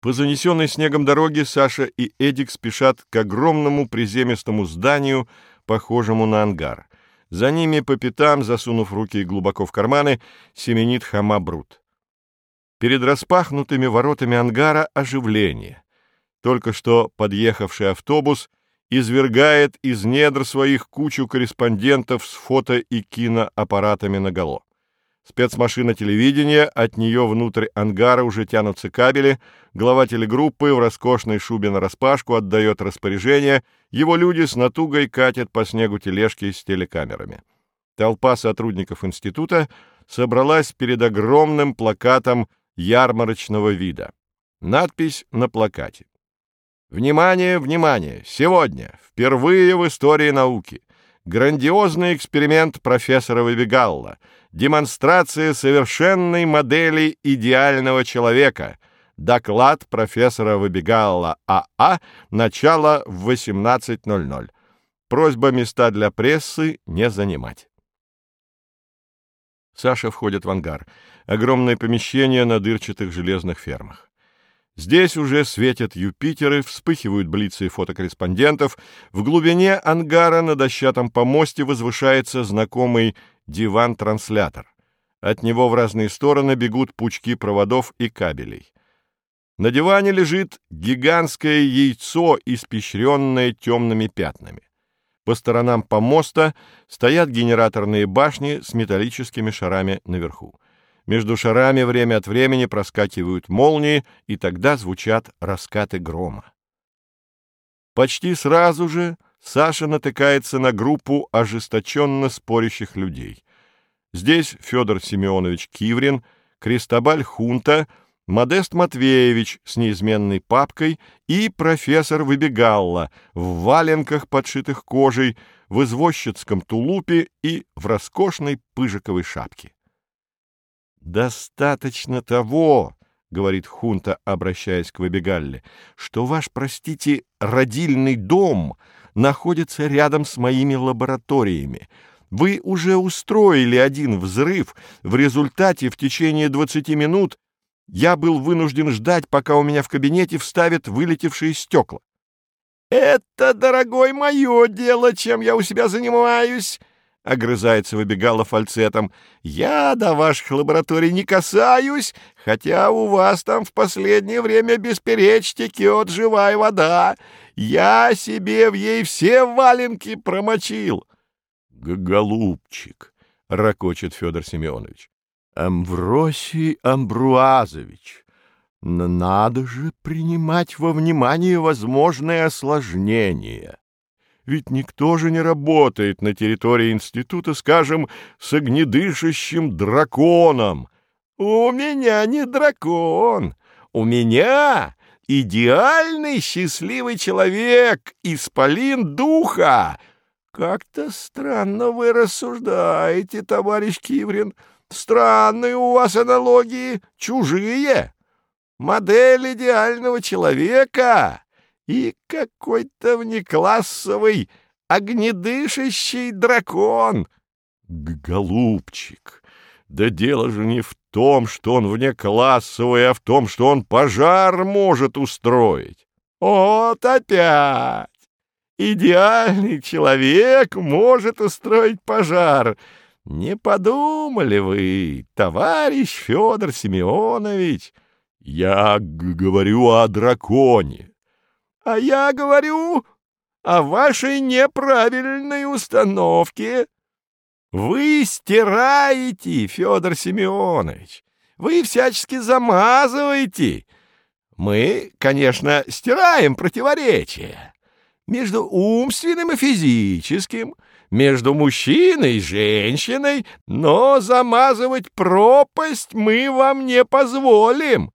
По занесенной снегом дороге Саша и Эдик спешат к огромному приземистому зданию, похожему на ангар. За ними по пятам, засунув руки глубоко в карманы, семенит Хама Брут. Перед распахнутыми воротами ангара оживление. Только что подъехавший автобус извергает из недр своих кучу корреспондентов с фото- и киноаппаратами наголо. Спецмашина телевидения, от нее внутрь ангара уже тянутся кабели, глава телегруппы в роскошной шубе нараспашку отдает распоряжение, его люди с натугой катят по снегу тележки с телекамерами. Толпа сотрудников института собралась перед огромным плакатом ярмарочного вида. Надпись на плакате. «Внимание, внимание! Сегодня, впервые в истории науки, грандиозный эксперимент профессора Выбегалла — демонстрация совершенной модели идеального человека. Доклад профессора Выбегалла АА. Начало в 18.00. Просьба места для прессы не занимать. Саша входит в ангар. Огромное помещение на дырчатых железных фермах. Здесь уже светят Юпитеры, вспыхивают блицы фотокорреспондентов. В глубине ангара на дощатом помосте возвышается знакомый диван-транслятор. От него в разные стороны бегут пучки проводов и кабелей. На диване лежит гигантское яйцо, испещренное темными пятнами. По сторонам помоста стоят генераторные башни с металлическими шарами наверху. Между шарами время от времени проскакивают молнии, и тогда звучат раскаты грома. Почти сразу же Саша натыкается на группу ожесточенно спорящих людей. Здесь Федор Семенович Киврин, Крестобаль Хунта, Модест Матвеевич с неизменной папкой и профессор Выбегалла в валенках, подшитых кожей, в извозчицком тулупе и в роскошной пыжиковой шапке. «Достаточно того», — говорит Хунта, обращаясь к Выбегалле, — «что ваш, простите, родильный дом — находится рядом с моими лабораториями. Вы уже устроили один взрыв. В результате в течение 20 минут я был вынужден ждать, пока у меня в кабинете вставят вылетевшие стекла. «Это, дорогой, мое дело, чем я у себя занимаюсь!» — огрызается выбегала фальцетом. «Я до ваших лабораторий не касаюсь, хотя у вас там в последнее время бесперечь текет живая вода. Я себе в ей все валенки промочил. — Голубчик, — ракочет Федор Семенович, — Амвросий Амбруазович, надо же принимать во внимание возможные осложнения. Ведь никто же не работает на территории института, скажем, с огнедышащим драконом. У меня не дракон, у меня идеальный счастливый человек, исполин духа. Как-то странно вы рассуждаете, товарищ Киврин. Странные у вас аналогии, чужие. Модель идеального человека и какой-то внеклассовый огнедышащий дракон. Голубчик, да дело же не в том, что он внеклассовый, а в том, что он пожар может устроить. Вот опять! Идеальный человек может устроить пожар. Не подумали вы, товарищ Федор Семенович? Я говорю о драконе. А я говорю о вашей неправильной установке вы стираете, Федор Семенович, вы всячески замазываете. Мы, конечно, стираем противоречия между умственным и физическим, между мужчиной и женщиной, но замазывать пропасть мы вам не позволим.